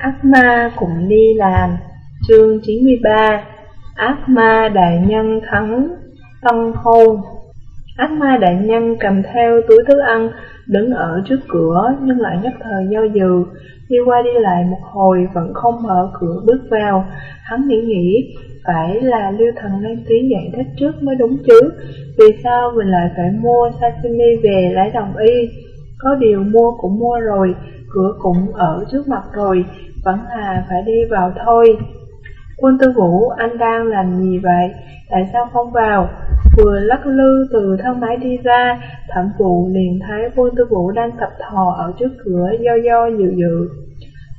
Ác ma cũng đi làm. Chương 93 Ác ma đại nhân thắng Tân hôn. Ác ma đại nhân cầm theo túi thức ăn, Đứng ở trước cửa nhưng lại nhất thời do dự. Đi qua đi lại một hồi vẫn không mở cửa bước vào. Hắn nghĩ nghĩ, Phải là lưu thần lên tiếng giải thích trước mới đúng chứ. Vì sao mình lại phải mua sashimi về lấy đồng y? Có điều mua cũng mua rồi Cửa cũng ở trước mặt rồi vẫn là phải đi vào thôi. Quân tư vũ, anh đang làm gì vậy? Tại sao không vào? Vừa lắc lư từ thang máy đi ra, thẩm vụ liền thấy quân tư vũ đang tập thò ở trước cửa do do dự dự.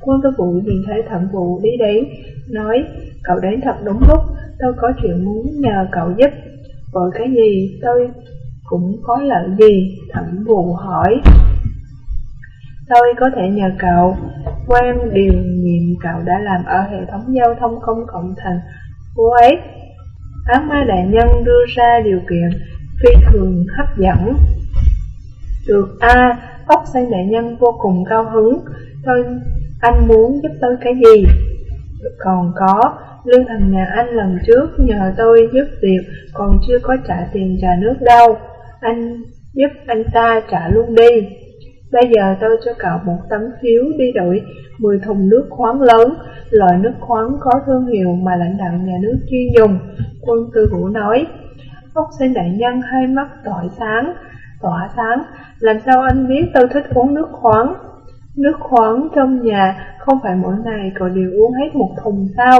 Quân tư vũ nhìn thấy thẩm vụ đi đấy, nói, cậu đến thật đúng lúc, tôi có chuyện muốn nhờ cậu giúp. Vội cái gì, tôi cũng có lợi gì? Thẩm vụ hỏi. Tôi có thể nhờ cậu quan điều nhiệm cậu đã làm ở hệ thống giao thông công cộng thành phố ấy. Ác ma đại nhân đưa ra điều kiện phi thường hấp dẫn. Được a, ốc xanh đại nhân vô cùng cao hứng. Tôi, anh muốn giúp tôi cái gì? Còn có, lương thần nhà anh lần trước nhờ tôi giúp việc còn chưa có trả tiền trả nước đâu. Anh giúp anh ta trả luôn đi. Bây giờ tôi cho cậu một tấm phiếu đi đổi 10 thùng nước khoáng lớn, loại nước khoáng có thương hiệu mà lãnh đạo nhà nước chuyên dùng. Quân tư vũ nói, Phúc sinh đại nhân hai mắt tỏa sáng, tỏa sáng, làm sao anh biết tôi thích uống nước khoáng? Nước khoáng trong nhà không phải mỗi ngày cậu đều uống hết một thùng sao?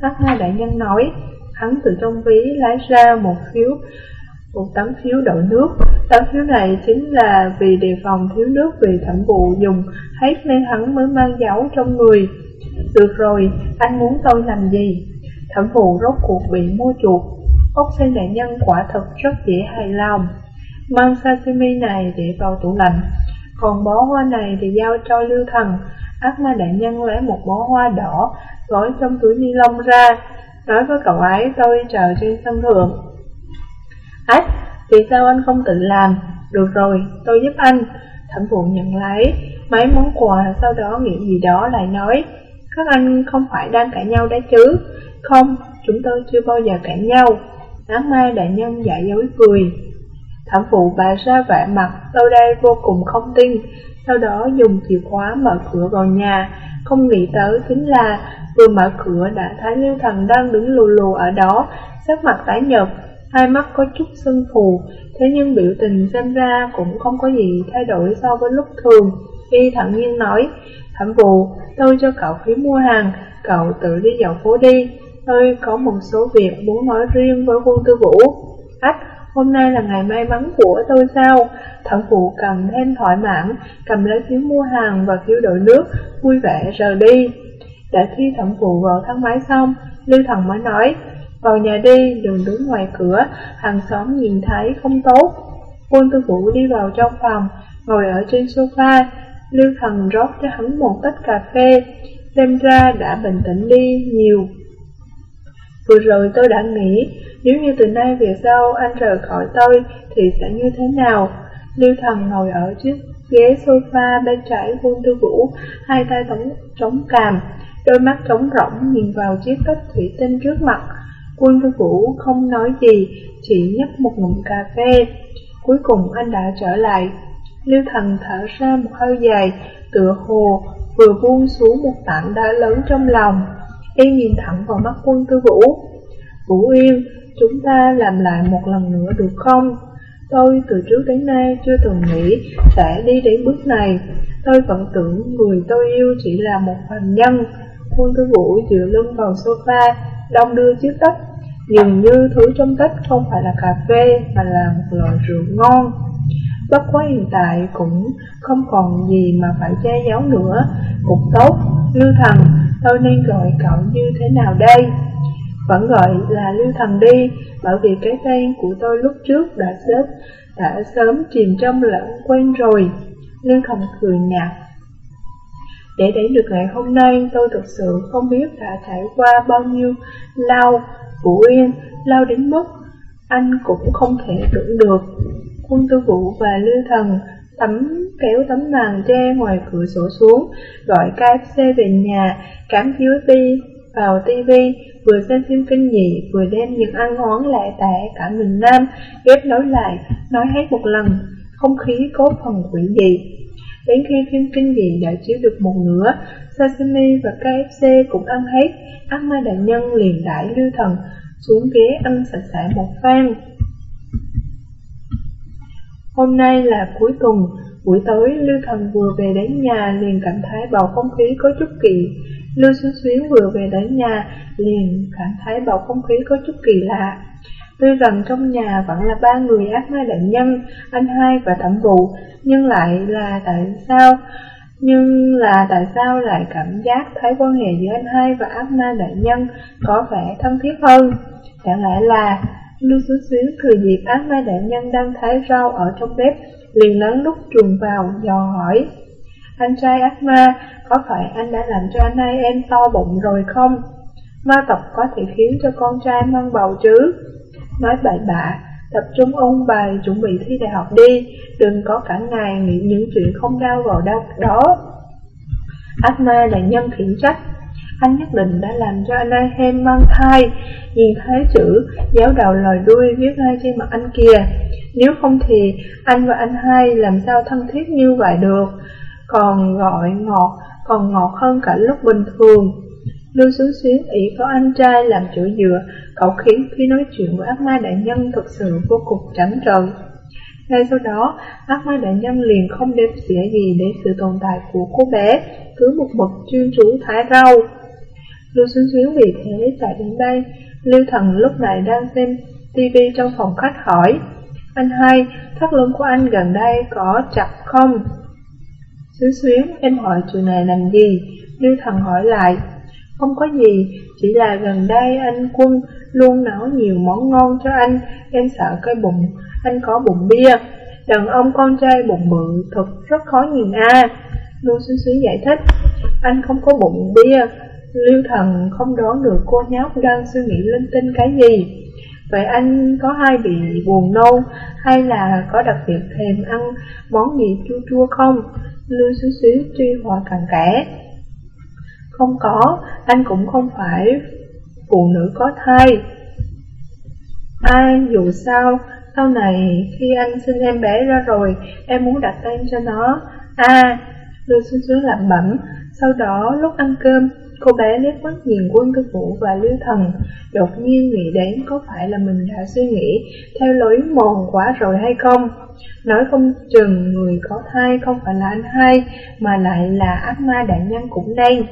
Ác hai đại nhân nói, hắn từ trong ví lấy ra một phiếu một tấm phiếu đậu nước. Tấm phiếu này chính là vì đề phòng thiếu nước vì thẩm vụ dùng hết nên hắn mới mang dấu trong người. Được rồi, anh muốn tôi làm gì? Thẩm vụ rốt cuộc bị mua chuột. Ốc sen đại nhân quả thật rất dễ hài lòng. Mang sashimi này để vào tủ lạnh. Còn bó hoa này thì giao cho lưu thần. Ác ma đại nhân lấy một bó hoa đỏ gói trong túi ni lông ra. Nói với cậu ấy tôi chờ trên sân thượng. Ách, vì sao anh không tự làm? Được rồi, tôi giúp anh. Thẩm vụ nhận lấy mấy món quà, sau đó nghĩ gì đó lại nói, các anh không phải đang cãi nhau đấy chứ? Không, chúng tôi chưa bao giờ cãi nhau. Ác ma đại nhân giả dối cười. Thẩm phụ bà ra vẻ mặt, tôi đây vô cùng không tin, sau đó dùng chìa khóa mở cửa vào nhà, không nghĩ tới chính là vừa mở cửa đã thấy Lưu Thần đang đứng lù lù ở đó, sắc mặt tái nhợt, hai mắt có chút sưng phù, thế nhưng biểu tình xem ra cũng không có gì thay đổi so với lúc thường. Y thẳng nhiên nói, thẩm vụ, tôi cho cậu phí mua hàng, cậu tự đi dạo phố đi, tôi có một số việc muốn nói riêng với quân tư vũ. Ách, hôm nay là ngày may mắn của tôi sao? Thẩm vụ cầm thêm thoải mãn, cầm lấy phiếu mua hàng và phiếu đổi nước, vui vẻ rời đi. Đã khi thẩm vụ vào thang máy xong, Lưu Thần mới nói, vào nhà đi, đừng đứng ngoài cửa, hàng xóm nhìn thấy không tốt. Quân tư vũ đi vào trong phòng, ngồi ở trên sofa, Lưu Thần rót cho hắn một tách cà phê, xem ra đã bình tĩnh đi nhiều. Vừa rồi tôi đã nghĩ, nếu như từ nay về sau anh rời khỏi tôi thì sẽ như thế nào? Lưu Thần ngồi ở chiếc ghế sofa bên trái quân tư vũ, hai tay chống, chống càm, đôi mắt trống rỗng nhìn vào chiếc tách thủy tinh trước mặt. Quân tư vũ không nói gì, chỉ nhấp một ngụm cà phê. Cuối cùng anh đã trở lại. Lưu thần thở ra một hơi dài, tựa hồ vừa buông xuống một tảng đá lớn trong lòng. Y nhìn thẳng vào mắt quân tư vũ. Vũ Yên, chúng ta làm lại một lần nữa được không? Tôi từ trước đến nay chưa từng nghĩ sẽ đi đến bước này. Tôi vẫn tưởng người tôi yêu chỉ là một phàm nhân. Quân tư vũ dựa lưng vào sofa, đông đưa chiếc tách Dường như thứ trong tách không phải là cà phê mà là một loại rượu ngon. Bất quá hiện tại cũng không còn gì mà phải che giấu nữa. Cũng tốt, Lưu Thần, tôi nên gọi cậu như thế nào đây? Vẫn gọi là Lưu Thần đi, bởi vì cái tên của tôi lúc trước đã xếp đã sớm chìm trong lãng quen rồi. Lưu Thần cười nhạt. Để đến được ngày hôm nay, tôi thực sự không biết đã trải qua bao nhiêu lâu Vũ Yên lao đến mức anh cũng không thể tưởng được. Quân tư vũ và Lưu Thần tấm kéo tấm màn tre ngoài cửa sổ xuống, gọi KFC về nhà, cắm USB vào TV, vừa xem phim kinh dị, vừa đem những ăn món lạ tẻ cả miền Nam, ghép nối lại, nói hết một lần, không khí có phần quỷ dị. Đến khi phim kinh dị đã chiếu được một nửa, sashimi và KFC cũng ăn hết, ác ma đại nhân liền đãi lưu thần xuống ghế ăn sạch sẽ một phen. Hôm nay là cuối tuần, buổi tối Lưu Thần vừa về đến nhà liền cảm thấy bầu không khí có chút kỳ. Lưu Xuyến Xuyến vừa về đến nhà liền cảm thấy bầu không khí có chút kỳ lạ. Tuy rằng trong nhà vẫn là ba người ác ma đại nhân, anh hai và thẩm vụ, nhưng lại là tại sao nhưng là tại sao lại cảm giác thấy quan hệ giữa anh hai và ác ma đại nhân có vẻ thân thiết hơn? Chẳng lẽ là Lưu Xuyến Xuyến thừa dịp ác ma đại nhân đang thái rau ở trong bếp, liền lớn lúc chuồn vào, dò hỏi. Anh trai ác ma, có phải anh đã làm cho anh hai em to bụng rồi không? Ma tộc có thể khiến cho con trai mang bầu chứ? Nói bậy bạ, tập trung ôn bài chuẩn bị thi đại học đi, đừng có cả ngày nghĩ những chuyện không đau vào đau đó. Ác ma nhân khiển trách, anh nhất định đã làm cho anh mang thai, nhìn thấy chữ giáo đầu lòi đuôi viết ngay trên mặt anh kìa. Nếu không thì anh và anh hai làm sao thân thiết như vậy được, còn gọi ngọt, còn ngọt hơn cả lúc bình thường. Lưu xuống Xuyến ý có anh trai làm chỗ dựa, cậu khiến khi nói chuyện với ác ma đại nhân thực sự vô cùng trắng trợn. Ngay sau đó, ác ma đại nhân liền không đếm xỉa gì đến sự tồn tại của cô bé, cứ một mực chuyên chú thái rau. Lưu Xuyến Xuyến vì thế chạy đến đây, Lưu Thần lúc này đang xem TV trong phòng khách hỏi, anh hai, thắt lưng của anh gần đây có chặt không? Xuyến Xuyến, em hỏi chuyện này làm gì? Lưu Thần hỏi lại, không có gì, chỉ là gần đây anh Quân luôn nấu nhiều món ngon cho anh, em sợ cái bụng, anh có bụng bia. Đàn ông con trai bụng bự thật rất khó nhìn a. À. Lưu Xuyến Xuyến giải thích, anh không có bụng bia, Lưu Thần không đoán được cô nhóc đang suy nghĩ linh tinh cái gì. Vậy anh có hay bị buồn nôn hay là có đặc biệt thèm ăn món gì chua chua không? Lưu xíu xíu truy hỏi cặn kẽ. Không có, anh cũng không phải phụ nữ có thai. Ai dù sao, sau này khi anh sinh em bé ra rồi, em muốn đặt tên cho nó. À, Lưu Xuân Xuân lẩm bẩm, sau đó lúc ăn cơm, Cô bé liếc mắt nhìn quân cơ vũ và lưu thần, đột nhiên nghĩ đến có phải là mình đã suy nghĩ theo lối mòn quá rồi hay không. Nói không chừng người có thai không phải là anh hai, mà lại là ác ma đại nhân cũng đây.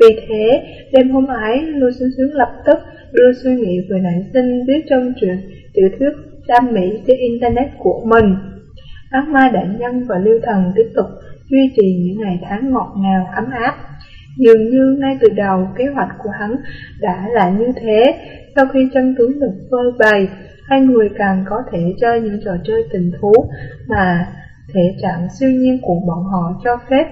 Vì thế, đêm hôm ấy, Lưu Xuân Xuân lập tức đưa suy nghĩ về nạn sinh viết trong truyện tiểu thuyết đam mỹ trên Internet của mình. Ác ma đại nhân và lưu thần tiếp tục duy trì những ngày tháng ngọt ngào ấm áp. Dường như ngay từ đầu kế hoạch của hắn đã là như thế, sau khi chân tướng được phơi bày, hai người càng có thể chơi những trò chơi tình thú mà thể trạng siêu nhiên của bọn họ cho phép.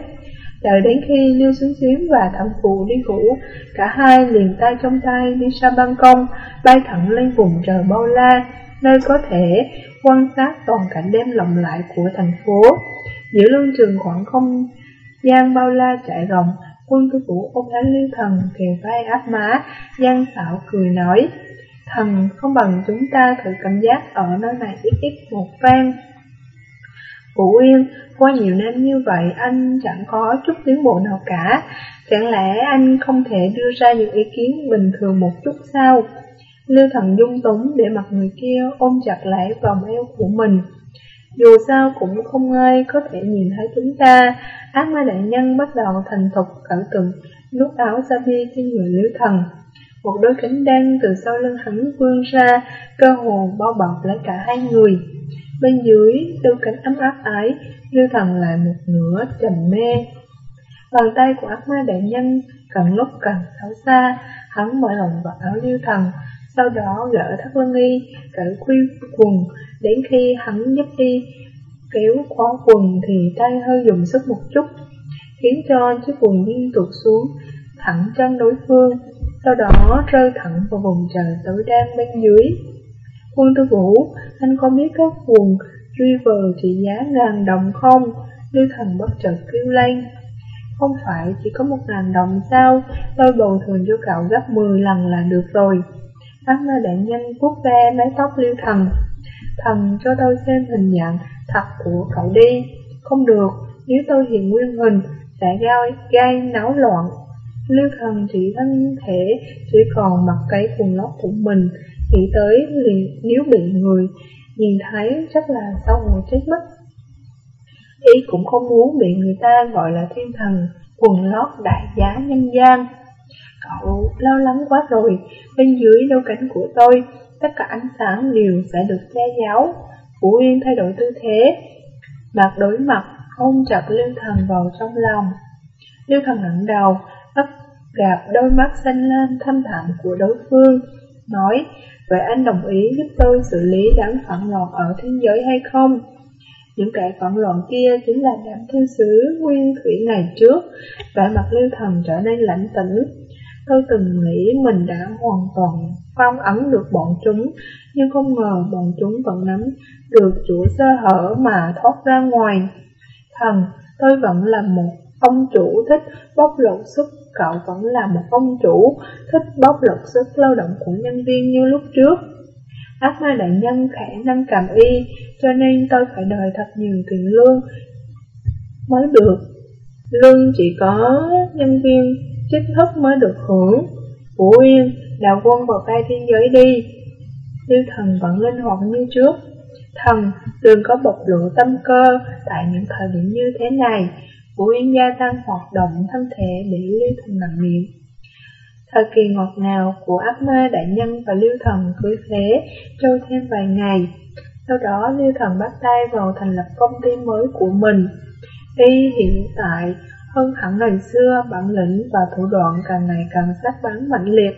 Đợi đến khi Lưu Xuân Xuyến và Thẩm Phụ đi ngủ, cả hai liền tay trong tay đi ra ban công, bay thẳng lên vùng trời bao la, nơi có thể quan sát toàn cảnh đêm lộng lại của thành phố. Giữa lương trường khoảng không gian bao la chạy rộng, Quân tư vũ ôm lấy lưu thần kề vai áp má, gian xảo cười nói, thần không bằng chúng ta thử cảm giác ở nơi này ít ít một phen. Vũ Yên, qua nhiều năm như vậy anh chẳng có chút tiến bộ nào cả, chẳng lẽ anh không thể đưa ra những ý kiến bình thường một chút sao? Lưu thần dung túng để mặt người kia ôm chặt lại vòng eo của mình. Dù sao cũng không ai có thể nhìn thấy chúng ta, ác ma đại nhân bắt đầu thành thục cẩn tượng nút áo ra bia trên người Lưu thần. Một đôi cánh đen từ sau lưng hắn vươn ra, cơ hồ bao bọc lấy cả hai người. Bên dưới, đôi cánh ấm áp ấy lưu thần lại một nửa trầm mê. Bàn tay của ác ma đại nhân càng lúc càng xấu xa, hắn mở lòng vào áo thần, sau đó gỡ thắt lưng y, cởi quy quần, đến khi hắn giúp đi, kéo khóa quần thì tay hơi dùng sức một chút, khiến cho chiếc quần liên tục xuống, thẳng chân đối phương, sau đó rơi thẳng vào vùng trời tối đen bên dưới. Quân tư vũ, anh có biết các quần River trị giá ngàn đồng không? Lưu thần bất chợt kêu lên. Không phải chỉ có một ngàn đồng sao, tôi bồi thường cho cậu gấp 10 lần là được rồi. Ác ma đại nhân vuốt ve mái tóc lưu thần. Thần cho tôi xem hình dạng thật của cậu đi. Không được, nếu tôi hiện nguyên hình, sẽ gây, gây náo loạn. Lưu thần chỉ thân thể, chỉ còn mặc cái quần lót của mình, nghĩ tới liền nếu bị người nhìn thấy chắc là xấu hổ chết mất. Y cũng không muốn bị người ta gọi là thiên thần, quần lót đại giá nhân gian. Cậu lo lắng quá rồi, bên dưới đôi cánh của tôi, tất cả ánh sáng đều sẽ được che giấu. Vũ Yên thay đổi tư thế, mặt đối mặt, ôm chặt Lưu Thần vào trong lòng. Lưu Thần ngẩng đầu, bắt gặp đôi mắt xanh lam thâm thẳm của đối phương, nói, vậy anh đồng ý giúp tôi xử lý đám phản loạn ở thế giới hay không? Những kẻ phản loạn kia chính là đám thiên sứ nguyên thủy ngày trước, vẻ mặt lưu thần trở nên lãnh tĩnh. Tôi từng nghĩ mình đã hoàn toàn phong ấn được bọn chúng, nhưng không ngờ bọn chúng vẫn nắm được chủ sơ hở mà thoát ra ngoài. Thần, tôi vẫn là một ông chủ thích bóc lột sức, cậu vẫn là một ông chủ thích bóc lột sức lao động của nhân viên như lúc trước. Ác ma đại nhân khả năng cầm y, cho nên tôi phải đòi thật nhiều tiền lương mới được. Lương chỉ có nhân viên chính thức mới được hưởng. Vũ Yên, đạo quân vào tay thiên giới đi. Lưu thần vẫn linh hoạt như trước. Thần, đừng có bộc lộ tâm cơ tại những thời điểm như thế này. Vũ Yên gia tăng hoạt động thân thể để lưu thần nặng miệng. Thời kỳ ngọt ngào của ác ma đại nhân và lưu thần cứ thế trôi thêm vài ngày. Sau đó lưu thần bắt tay vào thành lập công ty mới của mình. Y hiện tại hơn hẳn ngày xưa bản lĩnh và thủ đoạn càng ngày càng sắc bén mạnh liệt.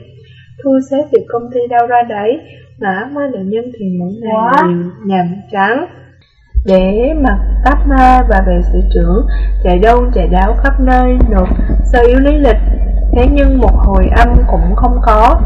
Thu xếp việc công ty đâu ra đấy, mà ác ma đại nhân thì mỗi ngày đều nhàm chán. Để mặc pháp ma và vệ sĩ trưởng chạy đâu chạy đáo khắp nơi nộp sơ yếu lý lịch thế nhưng một hồi âm cũng không có.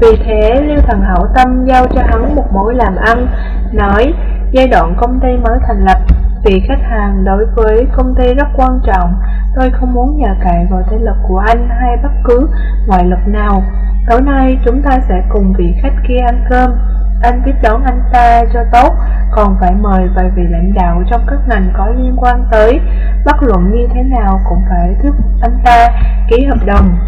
Vì thế Lưu Thần Hậu Tâm giao cho hắn một mối làm ăn, nói giai đoạn công ty mới thành lập, vì khách hàng đối với công ty rất quan trọng, tôi không muốn nhờ cậy vào thế lực của anh hay bất cứ ngoại lực nào. Tối nay chúng ta sẽ cùng vị khách kia ăn cơm, anh tiếp đón anh ta cho tốt, còn phải mời vài vị lãnh đạo trong các ngành có liên quan tới, bất luận như thế nào cũng phải thuyết anh ta ký hợp đồng.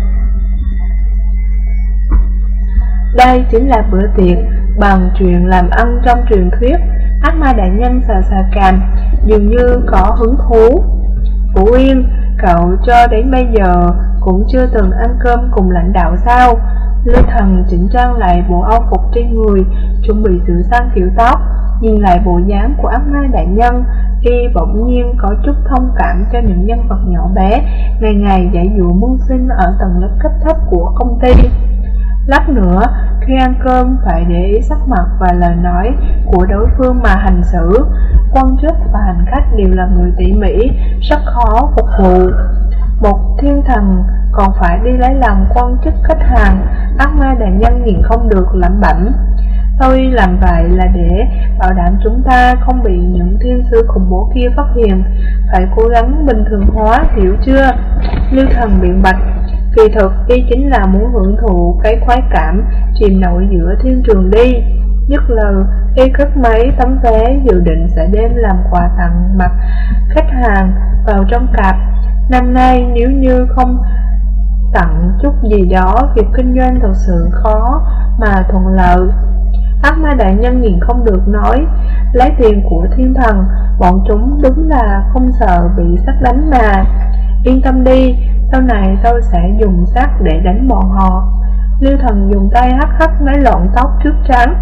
Đây chính là bữa tiệc bằng chuyện làm ăn trong truyền thuyết, ác ma đại nhân xà xà càm, dường như có hứng thú. Vũ Yên, cậu cho đến bây giờ cũng chưa từng ăn cơm cùng lãnh đạo sao? Lê Thần chỉnh trang lại bộ âu phục trên người, chuẩn bị sửa sang kiểu tóc, nhìn lại bộ dáng của ác ma đại nhân, y bỗng nhiên có chút thông cảm cho những nhân vật nhỏ bé, ngày ngày giải dụ mưu sinh ở tầng lớp cấp thấp của công ty. Lát nữa, khi ăn cơm phải để ý sắc mặt và lời nói của đối phương mà hành xử. Quan chức và hành khách đều là người tỉ mỉ, rất khó phục vụ. Một thiên thần còn phải đi lấy lòng quan chức khách hàng, ác ma đại nhân nhìn không được lẩm bẩm. Tôi làm vậy là để bảo đảm chúng ta không bị những thiên sứ khủng bố kia phát hiện, phải cố gắng bình thường hóa, hiểu chưa? Lưu thần biện bạch, kỳ thực y chính là muốn hưởng thụ cái khoái cảm chìm nổi giữa thiên trường đi. Nhất là y cất mấy tấm vé dự định sẽ đem làm quà tặng mặt khách hàng vào trong cặp. Năm nay nếu như không tặng chút gì đó, việc kinh doanh thật sự khó mà thuận lợi. Ác ma đại nhân nhìn không được nói, lấy tiền của thiên thần, bọn chúng đúng là không sợ bị sát đánh mà. Yên tâm đi, sau này tôi sẽ dùng sát để đánh bọn họ. Lưu thần dùng tay hắt hắt mấy lọn tóc trước trắng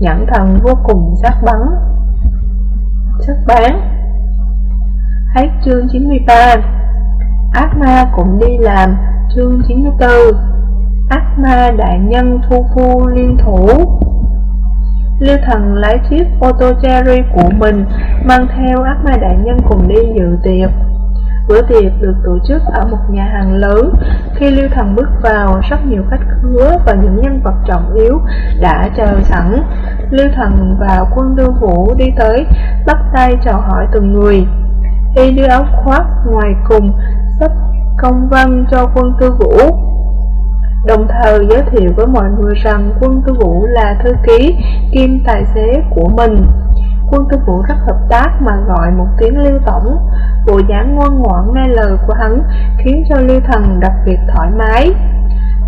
nhãn thần vô cùng sắc bắn. Sắc bán Hết chương 93 Ác ma cũng đi làm Chương 94 Ác ma đại nhân thu phu liên thủ. Lưu thần lái chiếc ô tô cherry của mình Mang theo ác ma đại nhân cùng đi dự tiệc. Bữa tiệc được tổ chức ở một nhà hàng lớn. Khi Lưu Thần bước vào, rất nhiều khách khứa và những nhân vật trọng yếu đã chờ sẵn. Lưu Thần và quân đương vũ đi tới, bắt tay chào hỏi từng người. Y đưa áo khoác ngoài cùng công văn cho quân tư vũ. Đồng thời giới thiệu với mọi người rằng quân tư vũ là thư ký kim tài xế của mình. Quân tư vũ rất hợp tác mà gọi một tiếng Lưu Tổng. Bộ dáng ngoan ngoãn nghe lời của hắn khiến cho Lưu Thần đặc biệt thoải mái.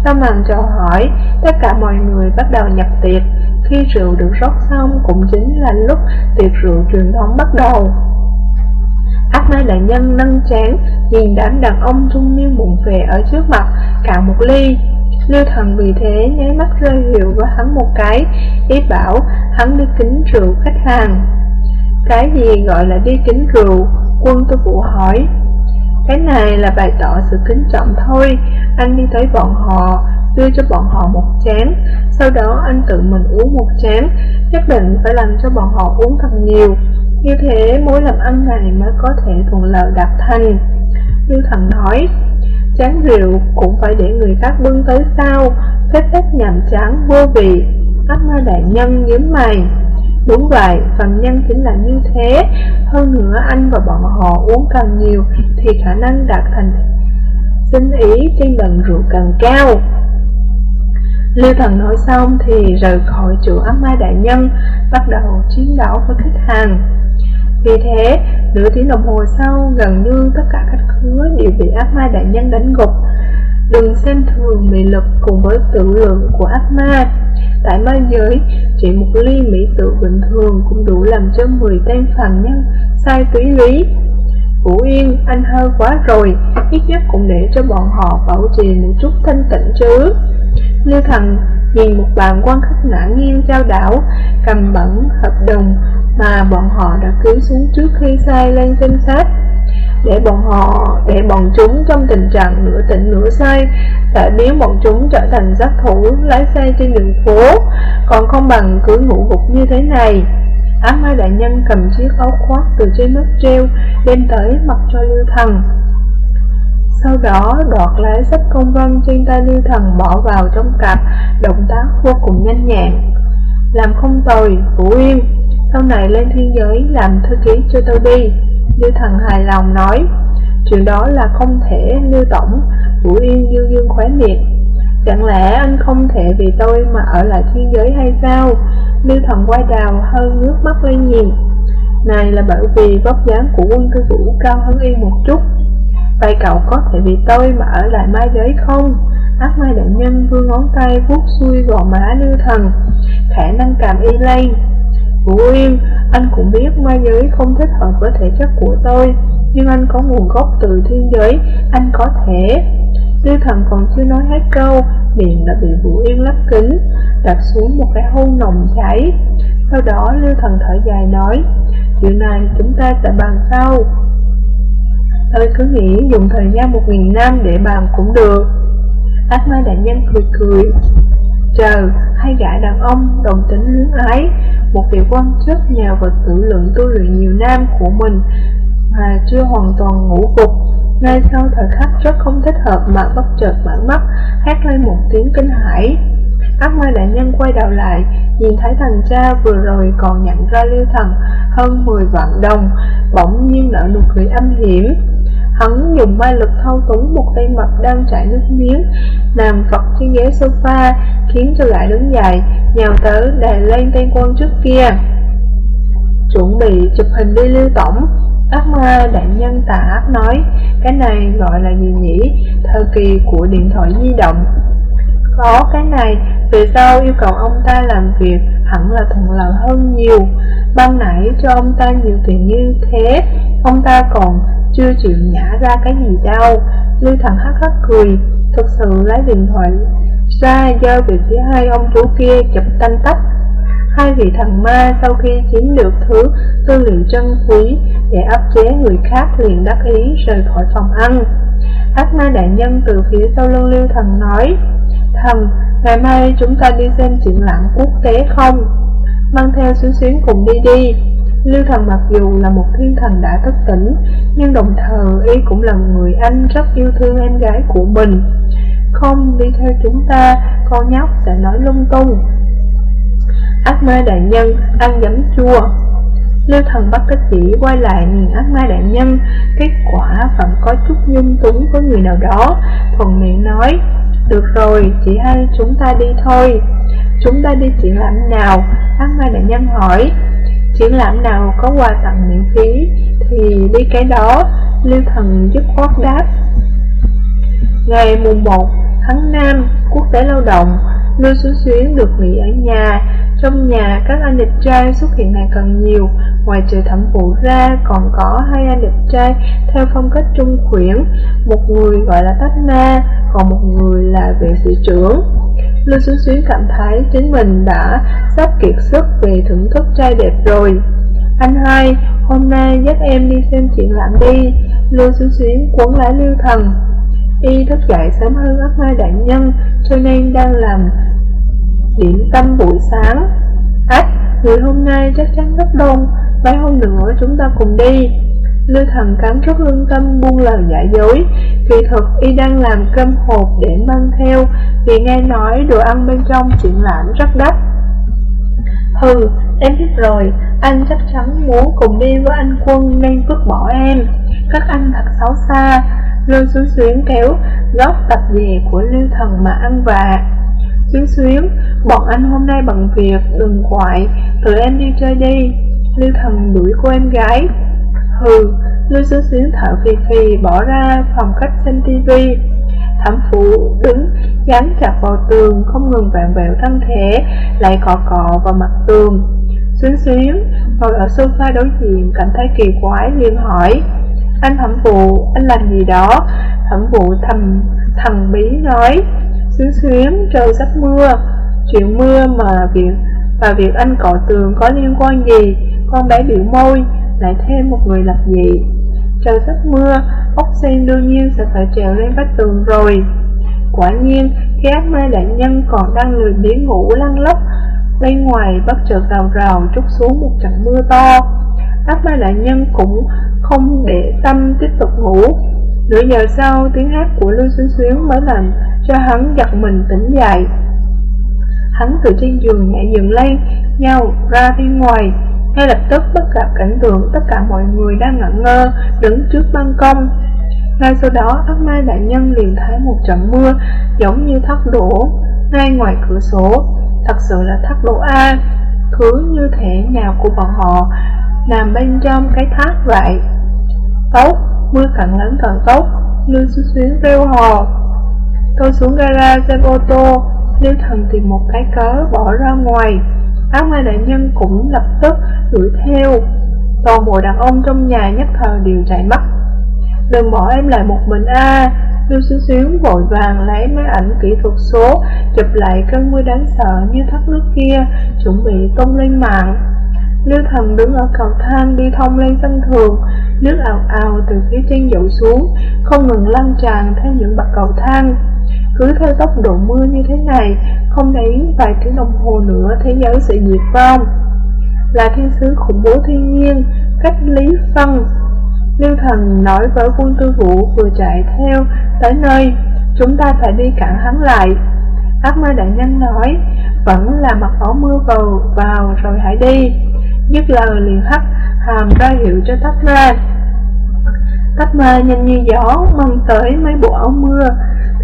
Sau màn chào hỏi, tất cả mọi người bắt đầu nhập tiệc. Khi rượu được rót xong cũng chính là lúc tiệc rượu truyền thống bắt đầu. Ác Mai Đại Nhân nâng chán, nhìn đám đàn ông trung niên bụng phè ở trước mặt, cạn một ly. Lưu thần vì thế nháy mắt rơi hiệu với hắn một cái, ý bảo hắn đi kính rượu khách hàng. Cái gì gọi là đi kính rượu? Quân tư vụ hỏi. Cái này là bày tỏ sự kính trọng thôi, anh đi tới bọn họ, đưa cho bọn họ một chén, sau đó anh tự mình uống một chén, nhất định phải làm cho bọn họ uống thật nhiều. Như thế mối làm ăn này mới có thể thuận lợi đạt thành. Như thần nói, chán rượu cũng phải để người khác bưng tới sao, phép tắc nhàm chán vô vị. Ác ma đại nhân nhíu mày. Đúng vậy, phần nhân chính là như thế. Hơn nữa anh và bọn họ uống càng nhiều thì khả năng đạt thành sinh ý trên bàn rượu càng cao. Lưu Thần nói xong thì rời khỏi chỗ ác ma đại nhân, bắt đầu chiến đấu với khách hàng. Vì thế, nửa tiếng đồng hồ sau, gần như tất cả khách khứa đều bị ác ma đại nhân đánh gục. Đừng xem thường mị lực cùng với tự lượng của ác ma. Tại ma giới, chỉ một ly mỹ tự bình thường cũng đủ làm cho 10 tên phàm nhân sai túy lý. Vũ Yên, anh hơi quá rồi, ít nhất cũng để cho bọn họ bảo trì một chút thanh tịnh chứ. Lưu Thần nhìn một bàn quan khách ngã nghiêng trao đảo, cầm bẩn hợp đồng mà bọn họ đã cứu xuống trước khi sai lên xem sát để bọn họ, để bọn chúng trong tình trạng nửa tỉnh nửa say sẽ biến bọn chúng trở thành sát thủ, lái xe trên đường phố, còn không bằng cứ ngủ gục như thế này. Ác mai đại nhân cầm chiếc áo khoác từ trên nút treo, đem tới mặc cho lưu thần. Sau đó, đoạt lấy sách công văn trên tay lưu thần bỏ vào trong cặp, động tác vô cùng nhanh nhẹn. Làm không tồi vũ yên sau này lên thiên giới làm thư ký cho tôi đi Lưu Thần hài lòng nói. Chuyện đó là không thể Lưu Tổng, Vũ Yên dương dương khóe miệng. Chẳng lẽ anh không thể vì tôi mà ở lại thiên giới hay sao? Lưu Thần quay đào hơi nước mắt lên nhìn. Này là bởi vì vóc dáng của quân thư vũ cao hơn y một chút. Vậy cậu có thể vì tôi mà ở lại ma giới không? Ác mai đại nhân vươn ngón tay vuốt xuôi gò má Lưu Thần. Khả năng cảm y lên Vũ Yên, anh cũng biết ma giới không thích hợp với thể chất của tôi, nhưng anh có nguồn gốc từ thiên giới, anh có thể. Lưu thần còn chưa nói hết câu, miệng đã bị Vũ Yên lắp kính, đặt xuống một cái hôn nồng cháy. Sau đó Lưu thần thở dài nói, chuyện này chúng ta sẽ bàn sau. Tôi cứ nghĩ dùng thời gian một nghìn năm để bàn cũng được. Ác ma đại nhân cười cười, Chờ, hay gã đàn ông đồng tính luyến ái, một vị quan chức nhào vào tự lượng tu luyện nhiều năm của mình mà chưa hoàn toàn ngủ gục. Ngay sau thời khắc rất không thích hợp mà bất chợt mở mắt, hát lên một tiếng kinh hãi. Ác ma đại nhân quay đầu lại, nhìn thấy thằng cha vừa rồi còn nhận ra lưu thần hơn 10 vạn đồng, bỗng nhiên nở nụ cười âm hiểm. Hắn dùng ma lực thâu túng một tay mặt đang chảy nước miếng, nằm phật trên ghế sofa, khiến cho gã đứng dậy, nhào tới đè lên tên quân trước kia. Chuẩn bị chụp hình đi lưu tổng, ác ma đại nhân tà ác nói, cái này gọi là gì nhỉ, thời kỳ của điện thoại di động. Có cái này, về sau yêu cầu ông ta làm việc hẳn là thuận lợi hơn nhiều. Ban nãy cho ông ta nhiều tiền như thế, ông ta còn chưa chịu nhả ra cái gì đâu Lưu thần hắc hắc cười Thực sự lấy điện thoại ra do về phía hai ông chú kia chụp tanh tách Hai vị thần ma sau khi chiếm được thứ tư liệu chân quý để áp chế người khác liền đắc ý rời khỏi phòng ăn. Ác ma đại nhân từ phía sau lưng lưu thần nói, Thần, ngày mai chúng ta đi xem triển lãm quốc tế không? Mang theo xuyến xuyến cùng đi đi. Lưu Thần mặc dù là một thiên thần đã thức tỉnh, nhưng đồng thời y cũng là người anh rất yêu thương em gái của mình. Không đi theo chúng ta, con nhóc sẽ nói lung tung. Ác ma đại nhân, ăn giấm chua. Lưu thần bắt cách chỉ quay lại nhìn ác ma đại nhân Kết quả vẫn có chút nhung túng với người nào đó Thuần miệng nói được rồi, chị hai chúng ta đi thôi. Chúng ta đi triển lãm nào? Ác ma đại nhân hỏi. Triển lãm nào có quà tặng miễn phí? Thì đi cái đó. Lưu thần giúp khoát đáp. Ngày mùng 1 tháng 5 Quốc tế lao động. Lưu xuống Xuyến được nghỉ ở nhà. Trong nhà các anh đẹp trai xuất hiện ngày càng nhiều. Ngoài trừ thẩm vụ ra còn có hai anh đẹp trai theo phong cách trung khuyển Một người gọi là Tách Na, còn một người là viện sĩ trưởng. Lưu Xuyến Xuyến cảm thấy chính mình đã sắp kiệt sức về thưởng thức trai đẹp rồi. Anh hai, hôm nay dắt em đi xem chuyện lãm đi. Lưu Xuyến Xuyến quấn lá Lưu Thần. Y thức dậy sớm hơn ấp mai đại nhân Cho nên đang làm điểm tâm buổi sáng. Ách, người hôm nay chắc chắn rất đông. Mấy hôm nữa chúng ta cùng đi. Lưu thần cắm rất lương tâm buông lời giả dối. Kỳ thực y đang làm cơm hộp để mang theo. Vì nghe nói đồ ăn bên trong triển lãm rất đắt. Hừ, em biết rồi, anh chắc chắn muốn cùng đi với anh quân nên vứt bỏ em. Các anh thật xấu xa. Lưu xuyến xuyến kéo góc tập về của Lưu thần mà ăn vạ. Xuyến xuyến, bọn anh hôm nay bận việc, đừng quại, tụi em đi chơi đi. Lưu thần đuổi cô em gái. Hừ, Lưu xuyến xuyến thở phì phì bỏ ra phòng khách xem tivi. Thẩm phụ đứng dán chặt vào tường không ngừng vạn vẹo thân thể lại cọ cọ vào mặt tường. Xuyến xuyến ngồi ở sofa đối diện cảm thấy kỳ quái liền hỏi anh thẩm phụ anh làm gì đó? Thẩm phụ thầm thầm bí nói Xuyến xuyến, trời sắp mưa. Chuyện mưa mà việc Và việc anh cọ tường có liên quan gì? Con bé biểu môi Lại thêm một người lập dị. Trời sắp mưa Ốc sen đương nhiên sẽ phải trèo lên vách tường rồi. Quả nhiên Khi ác ma đại nhân còn đang lười biếng ngủ lăn lóc Bên ngoài bất chợt rào rào trút xuống một trận mưa to. Ác ma đại nhân cũng không để tâm tiếp tục ngủ. Nửa giờ sau tiếng hát của Lưu Xuyến Xuyến mới làm cho hắn giật mình tỉnh dậy. Hắn từ trên giường nhảy dựng lên, nhau ra bên ngoài. Ngay lập tức bất gặp cảnh tượng tất cả mọi người đang ngẩn ngơ đứng trước ban công. Ngay sau đó ác ma đại nhân liền thấy một trận mưa giống như thác đổ ngay ngoài cửa sổ. Thật sự là thác đổ A Cứ như thể nhà của bọn họ nằm bên trong cái thác vậy. Tốt, mưa càng lớn càng tốt Lưu xuyến xuyến rêu hò. Tôi xuống gara xem ô tô Lưu thần tìm một cái cớ bỏ ra ngoài. Áo mai đại nhân cũng lập tức đuổi theo. Toàn bộ đàn ông trong nhà nhất thời đều chạy mất. Đừng bỏ em lại một mình a. À. Lưu xíu xíu vội vàng lấy máy ảnh kỹ thuật số, Chụp lại cơn mưa đáng sợ như thác nước kia, Chuẩn bị tung lên mạng. Lưu thần đứng ở cầu thang đi thông lên sân thường Nước ào ào từ phía trên dội xuống, Không ngừng lăn tràn theo những bậc cầu thang. Cứ theo tốc độ mưa như thế này Không đến vài tiếng đồng hồ nữa thế giới sẽ diệt vong. Là thiên sứ khủng bố thiên nhiên Cách lý phân. Lưu thần nói với quân tư vũ vừa chạy theo tới nơi Chúng ta phải đi cản hắn lại. Ác ma đại nhân nói Vẫn là mặc áo mưa vào, vào rồi hãy đi. Dứt lời liền hắt hàm ra hiệu cho tách ra Tách ma nhanh như gió mang tới mấy bộ áo mưa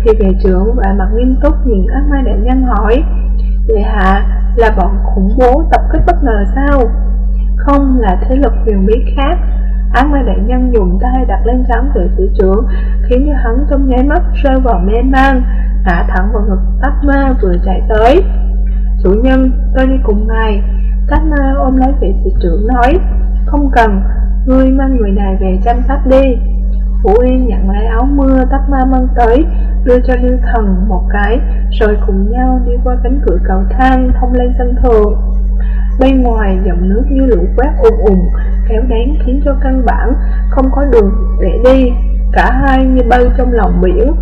thì về trưởng và mặt nghiêm túc nhìn ác ma đại nhân hỏi Vậy hạ là bọn khủng bố tập kích bất ngờ sao? Không là thế lực huyền bí khác. Ác ma đại nhân dùng tay đặt lên trán vệ sĩ trưởng Khiến cho hắn trong nháy mắt rơi vào mê man hạ thẳng vào ngực ác ma vừa chạy tới. Chủ nhân, tôi đi cùng ngài. Tát ma ôm lấy vị sĩ trưởng nói Không cần, ngươi mang người này về chăm sóc đi. Vũ Yên nhận lấy áo mưa Tát ma mang tới Đưa cho Lưu Thần một cái, Rồi cùng nhau đi qua cánh cửa cầu thang Thông lên sân thượng. Bên ngoài dòng nước như lũ quét ùn ùn Kéo đến khiến cho căn bản Không có đường để đi. Cả hai như bơi trong lòng biển.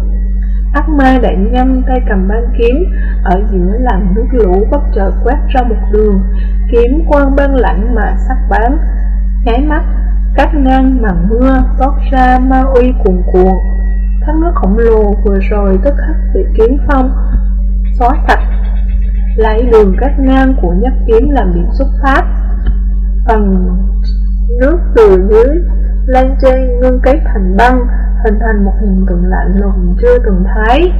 Ác ma đại nhân tay cầm ban kiếm, Ở giữa làn nước lũ bất chợt quét ra một đường. Kiếm quang băng lạnh mà sắc bám Nháy mắt, cắt ngang màn mưa tót ra ma uy cuồn cuộn. Thác nước khổng lồ vừa rồi tức khắc bị kiếm phong Xóa sạch Lấy đường cắt ngang của nhấp kiếm làm điểm xuất phát phần nước từ dưới lan trên ngưng kết thành băng, hình thành một hiện tượng lạnh lùng chưa từng thấy.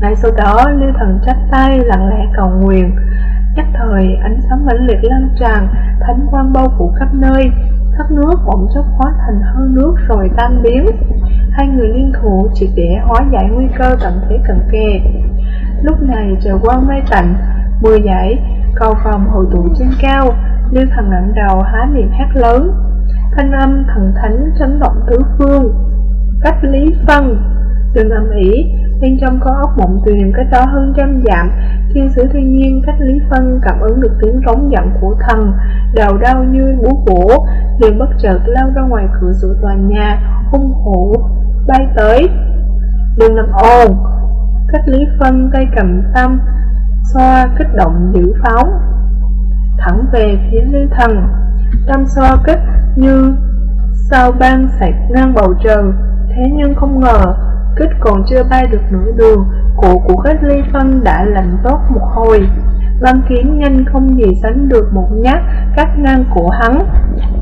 Ngay sau đó, Lưu Thần chắp tay lặng lẽ cầu nguyện. Nhất thời, ánh sáng mãnh liệt lan tràn, thánh quang bao phủ khắp nơi, thác nước bỗng chốc hóa thành hơi nước rồi tan biến. Hai người liên thủ chỉ để hóa giải nguy cơ tận thế cận kề. Lúc này trời quang mây tạnh, mưa giải, cầu phòng hội tụ trên cao, Lưu Thần ngẩng đầu há miệng hát lớn. Thanh âm thần thánh chấn động tứ phương. Cách lý phân, đừng âm ỉ, bên trong có ốc mộng tuyền cách đó hơn trăm dặm, thiên sử thiên nhiên cách lý phân cảm ứng được tiếng rống giận của thần, đầu đau như búa gỗ, liền bất chợt lao ra ngoài cửa sổ tòa nhà, hung hổ bay tới. Đừng làm ồn, cách lý phân tay cầm tâm, xoa kích động giữ pháo, thẳng về phía lưu thần, tâm xoa kích như sao ban sạch ngang bầu trời, thế nhưng không ngờ Kích còn chưa bay được nửa đường, cổ của cách ly phân đã lạnh tốt một hồi. văn kiếm nhanh không gì sánh được một nhát cắt ngang cổ hắn.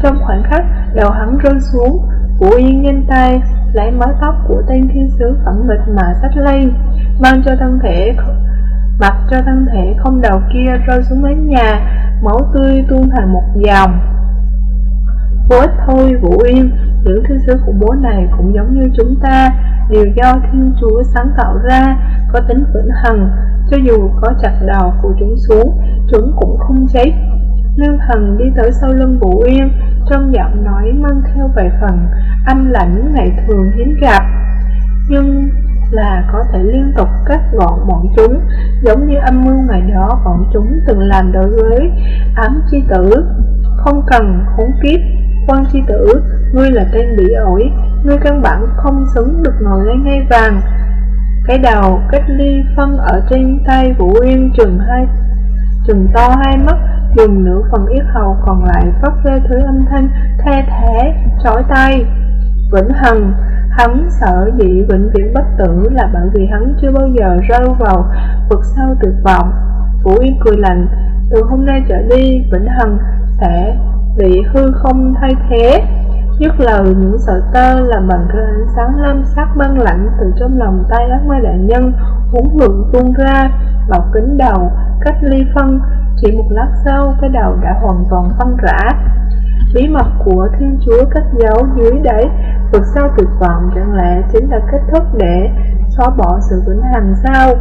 Trong khoảnh khắc, đầu hắn rơi xuống, Vũ Yên nhanh tay lấy mái tóc của tên thiên sứ phẩm nghịch mà sách lên, mang cho thân thể mặc cho thân thể không đầu kia rơi xuống mái nhà, máu tươi tuôn thành một dòng. Vô ích thôi Vũ Yên, những thiên sứ khủng bố này cũng giống như chúng ta, đều do Thiên Chúa sáng tạo ra, có tính vĩnh hằng, cho dù có chặt đầu của chúng xuống, chúng cũng không chết. Lương Thần đi tới sau lưng Vũ Yên, trong giọng nói mang theo vài phần âm lãnh ngày thường hiếm gặp, nhưng là có thể liên tục cắt gọn bọn chúng, giống như âm mưu ngày đó bọn chúng từng làm đối với ám chi tử. Không cần khốn kiếp, quan chi tử, ngươi là tên bị ổi, ngươi căn bản không xứng được ngồi lên ngai vàng. Cái đầu cách ly phân ở trên tay Vũ Yên chừng hai chừng to hai mắt, dùng nửa phần yết hầu còn lại phát ra thứ âm thanh the thế, chói tay. Vĩnh Hằng, hắn sợ dị vĩnh viễn bất tử là bởi vì hắn chưa bao giờ rơi vào vực sâu tuyệt vọng. Vũ Yên cười lạnh, từ hôm nay trở đi, Vĩnh Hằng sẽ bị hư không thay thế. Nhất là những sợi tơ làm bằng cơ ánh sáng lam sắc băng lạnh từ trong lòng tay ác ma đại nhân uốn lượn tuôn ra bọc kính đầu cách ly phân chỉ một lát sau cái đầu đã hoàn toàn phân rã bí mật của thiên chúa cất giấu dưới đáy vượt sau tuyệt vọng chẳng lẽ chính là kết thúc để xóa bỏ sự vĩnh hằng sao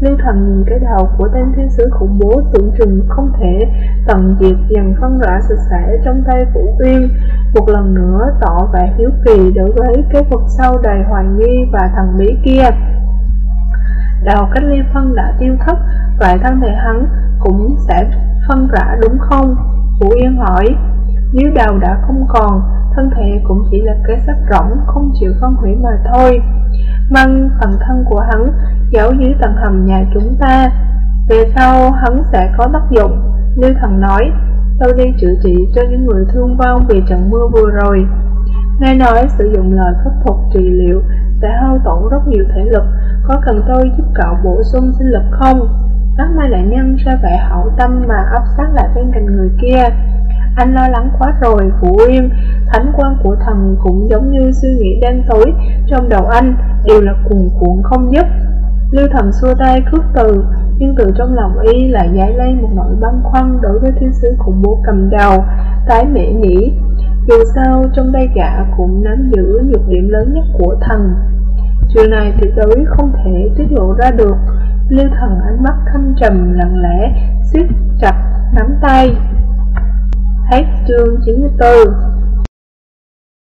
Lưu thần nhìn cái đầu của tên thiên sứ khủng bố tưởng chừng không thể tận diệt dần phân rã sạch sẽ trong tay Vũ Uyên, một lần nữa tỏ vẻ hiếu kỳ đối với cái vật sau đầy hoài nghi và thần bí kia. Đầu cách ly phân đã tiêu thất, vậy thân thể hắn cũng sẽ phân rã đúng không? Vũ Yên hỏi, nếu đầu đã không còn, thân thể cũng chỉ là cái xác rỗng không chịu phân hủy mà thôi. Mang phần thân của hắn giấu dưới tầng hầm nhà chúng ta. Về sau hắn sẽ có tác dụng, Lưu Thần nói, tôi đi chữa trị cho những người thương vong vì trận mưa vừa rồi. Nghe nói sử dụng lời pháp thuật trị liệu sẽ hao tổn rất nhiều thể lực, có cần tôi giúp cậu bổ sung sinh lực không? Ác mai đại nhân ra vẻ hậu tâm mà áp sát lại bên cạnh người kia. Anh lo lắng quá rồi, Phụ em thánh quan của thần cũng giống như suy nghĩ đen tối trong đầu anh, đều là cuồn cuộn không dứt. Lưu thần xua tay khước từ, nhưng từ trong lòng y lại giải lên một nỗi băn khoăn đối với thiên sứ khủng bố cầm đầu, tái mẹ nhỉ. Dù sao, trong tay gã cũng nắm giữ nhược điểm lớn nhất của thần. Chuyện này tuyệt đối không thể tiết lộ ra được. Lưu thần ánh mắt thâm trầm lặng lẽ, siết chặt nắm tay. Hết chương 94